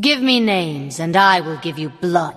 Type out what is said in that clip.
Give me names, and I will give you blood.